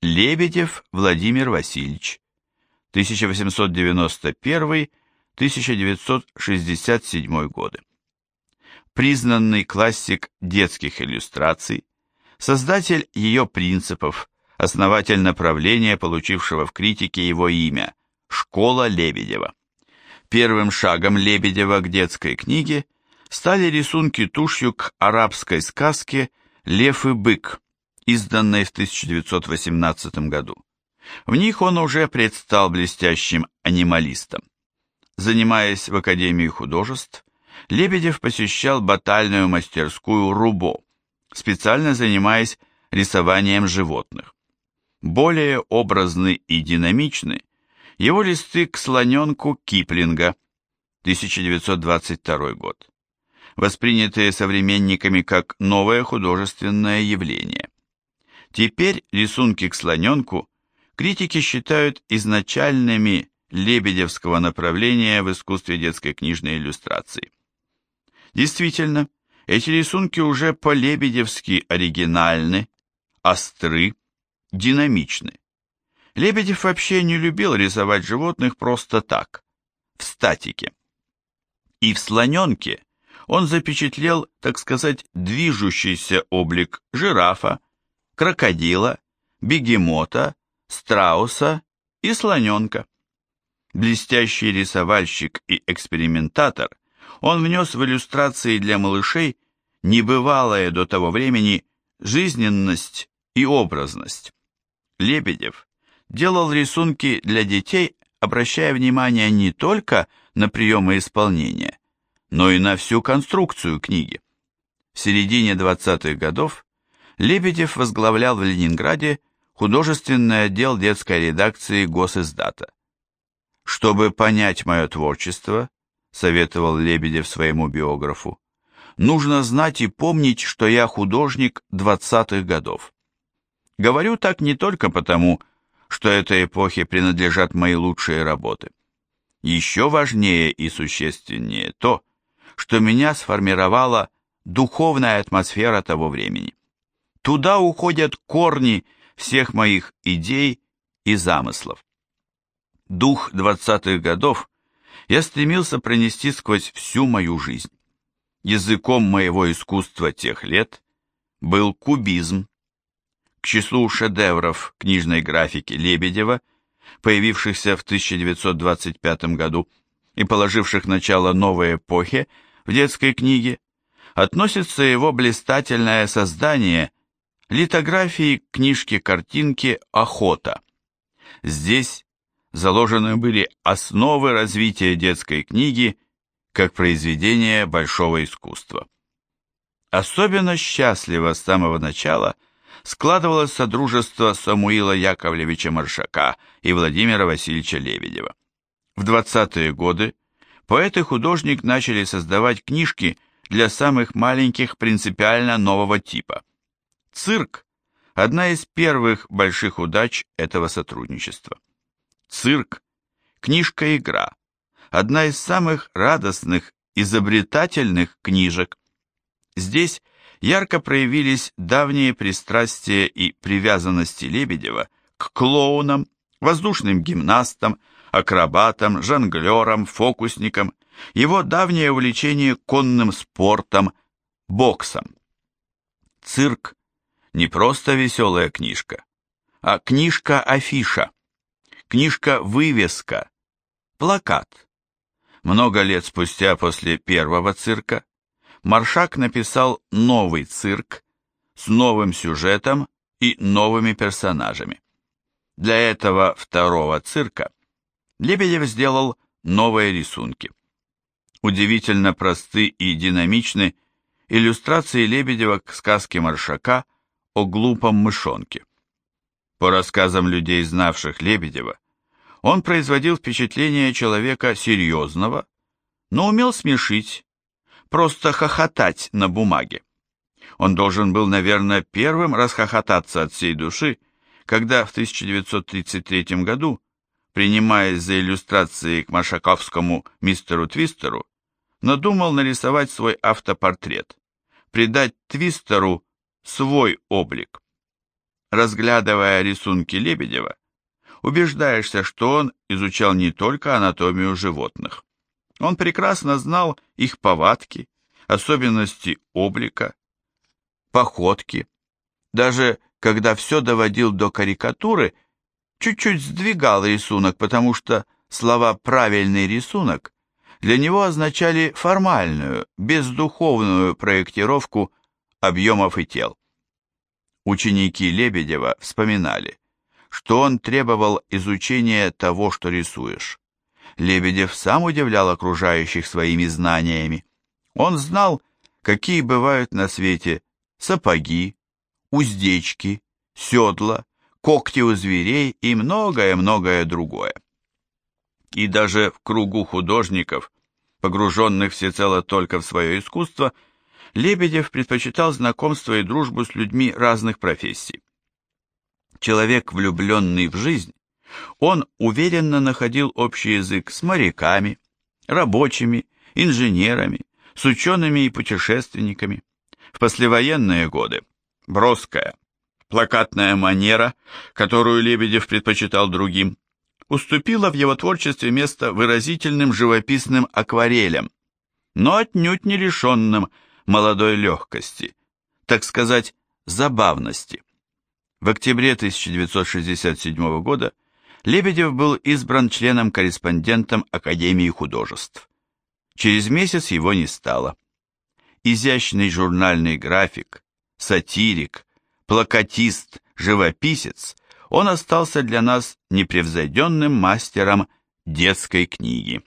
Лебедев Владимир Васильевич, 1891-1967 годы. Признанный классик детских иллюстраций, создатель ее принципов, основатель направления, получившего в критике его имя «Школа Лебедева». Первым шагом Лебедева к детской книге стали рисунки тушью к арабской сказке «Лев и бык», изданной в 1918 году. В них он уже предстал блестящим анималистом. Занимаясь в Академии художеств, Лебедев посещал батальную мастерскую Рубо, специально занимаясь рисованием животных. Более образны и динамичны его листы к слоненку Киплинга, 1922 год, воспринятые современниками как новое художественное явление. Теперь рисунки к слоненку критики считают изначальными лебедевского направления в искусстве детской книжной иллюстрации. Действительно, эти рисунки уже по-лебедевски оригинальны, остры, динамичны. Лебедев вообще не любил рисовать животных просто так, в статике. И в слоненке он запечатлел, так сказать, движущийся облик жирафа, крокодила, бегемота, страуса и слоненка. Блестящий рисовальщик и экспериментатор, он внес в иллюстрации для малышей небывалое до того времени жизненность и образность. Лебедев делал рисунки для детей, обращая внимание не только на приемы исполнения, но и на всю конструкцию книги. В середине 20-х годов Лебедев возглавлял в Ленинграде художественный отдел детской редакции Госиздата. «Чтобы понять мое творчество», — советовал Лебедев своему биографу, «нужно знать и помнить, что я художник 20-х годов. Говорю так не только потому, что этой эпохе принадлежат мои лучшие работы. Еще важнее и существеннее то, что меня сформировала духовная атмосфера того времени. Туда уходят корни всех моих идей и замыслов. Дух двадцатых годов я стремился пронести сквозь всю мою жизнь. Языком моего искусства тех лет был кубизм, к числу шедевров книжной графики Лебедева, появившихся в 1925 году и положивших начало новой эпохе в детской книге, относится его блистательное создание литографии книжки-картинки «Охота». Здесь заложены были основы развития детской книги как произведения большого искусства. Особенно счастливо с самого начала – складывалось содружество Самуила Яковлевича Маршака и Владимира Васильевича Лебедева. В 20-е годы поэт и художник начали создавать книжки для самых маленьких принципиально нового типа. Цирк – одна из первых больших удач этого сотрудничества. Цирк – книжка-игра, одна из самых радостных, изобретательных книжек. Здесь ярко проявились давние пристрастия и привязанности Лебедева к клоунам, воздушным гимнастам, акробатам, жонглерам, фокусникам, его давнее увлечение конным спортом, боксом. Цирк – не просто веселая книжка, а книжка-афиша, книжка-вывеска, плакат. Много лет спустя после первого цирка Маршак написал новый цирк с новым сюжетом и новыми персонажами. Для этого второго цирка Лебедев сделал новые рисунки. Удивительно просты и динамичны иллюстрации Лебедева к сказке Маршака о глупом мышонке. По рассказам людей, знавших Лебедева, он производил впечатление человека серьезного, но умел смешить, просто хохотать на бумаге. Он должен был, наверное, первым расхохотаться от всей души, когда в 1933 году, принимаясь за иллюстрации к Машаковскому мистеру Твистеру, надумал нарисовать свой автопортрет, придать Твистеру свой облик. разглядывая рисунки Лебедева, убеждаешься, что он изучал не только анатомию животных. Он прекрасно знал их повадки, особенности облика, походки. Даже когда все доводил до карикатуры, чуть-чуть сдвигал рисунок, потому что слова «правильный рисунок» для него означали формальную, бездуховную проектировку объемов и тел. Ученики Лебедева вспоминали, что он требовал изучения того, что рисуешь. Лебедев сам удивлял окружающих своими знаниями. Он знал, какие бывают на свете сапоги, уздечки, седла, когти у зверей и многое-многое другое. И даже в кругу художников, погруженных всецело только в свое искусство, Лебедев предпочитал знакомство и дружбу с людьми разных профессий. Человек, влюбленный в жизнь, он уверенно находил общий язык с моряками, рабочими, инженерами, с учеными и путешественниками. В послевоенные годы броская, плакатная манера, которую Лебедев предпочитал другим, уступила в его творчестве место выразительным живописным акварелям, но отнюдь не лишенным молодой легкости, так сказать, забавности. В октябре 1967 года Лебедев был избран членом-корреспондентом Академии художеств. Через месяц его не стало. Изящный журнальный график, сатирик, плакатист, живописец, он остался для нас непревзойденным мастером детской книги.